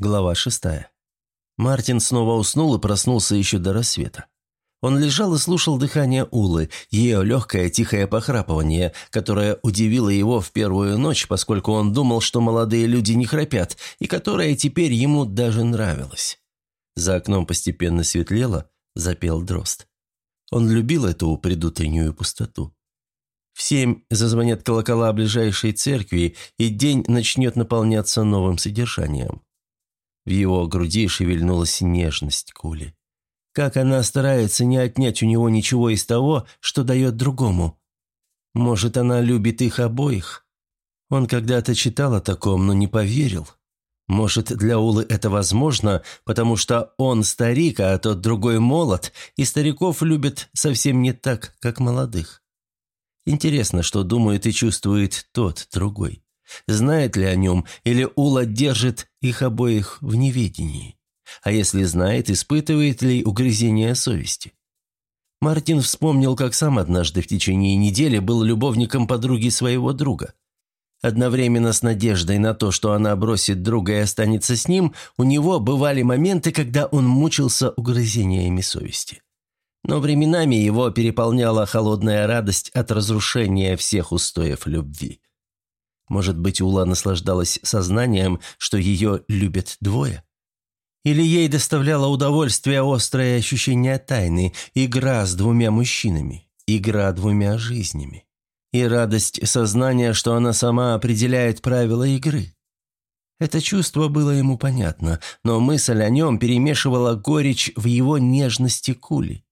Глава шестая. Мартин снова уснул и проснулся еще до рассвета. Он лежал и слушал дыхание Улы, ее легкое тихое похрапывание, которое удивило его в первую ночь, поскольку он думал, что молодые люди не храпят, и которое теперь ему даже нравилось. За окном постепенно светлело, запел дрозд. Он любил эту предутреннюю пустоту. В семь зазвонят колокола ближайшей церкви, и день начнет наполняться новым содержанием. В его груди шевельнулась нежность Кули. Как она старается не отнять у него ничего из того, что дает другому. Может, она любит их обоих? Он когда-то читал о таком, но не поверил. Может, для Улы это возможно, потому что он старик, а тот другой молод, и стариков любят совсем не так, как молодых. Интересно, что думает и чувствует тот другой. Знает ли о нем, или Ула держит их обоих в неведении? А если знает, испытывает ли угрызение совести? Мартин вспомнил, как сам однажды в течение недели был любовником подруги своего друга. Одновременно с надеждой на то, что она бросит друга и останется с ним, у него бывали моменты, когда он мучился угрызениями совести. Но временами его переполняла холодная радость от разрушения всех устоев любви. Может быть, Ула наслаждалась сознанием, что ее любят двое? Или ей доставляло удовольствие острое ощущение тайны, игра с двумя мужчинами, игра двумя жизнями? И радость сознания, что она сама определяет правила игры? Это чувство было ему понятно, но мысль о нем перемешивала горечь в его нежности кули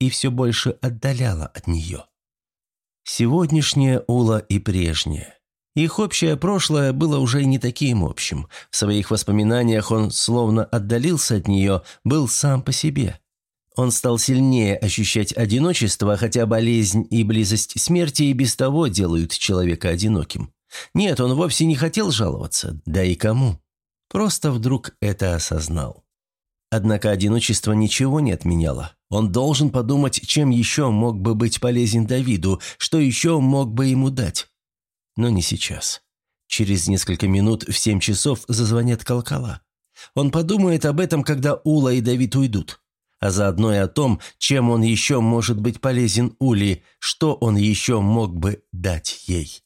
и все больше отдаляла от нее. Сегодняшняя Ула и прежняя. Их общее прошлое было уже не таким общим. В своих воспоминаниях он словно отдалился от нее, был сам по себе. Он стал сильнее ощущать одиночество, хотя болезнь и близость смерти и без того делают человека одиноким. Нет, он вовсе не хотел жаловаться, да и кому. Просто вдруг это осознал. Однако одиночество ничего не отменяло. Он должен подумать, чем еще мог бы быть полезен Давиду, что еще мог бы ему дать но не сейчас. Через несколько минут в семь часов зазвонят колокола. Он подумает об этом, когда Ула и Давид уйдут, а заодно и о том, чем он еще может быть полезен Ули, что он еще мог бы дать ей.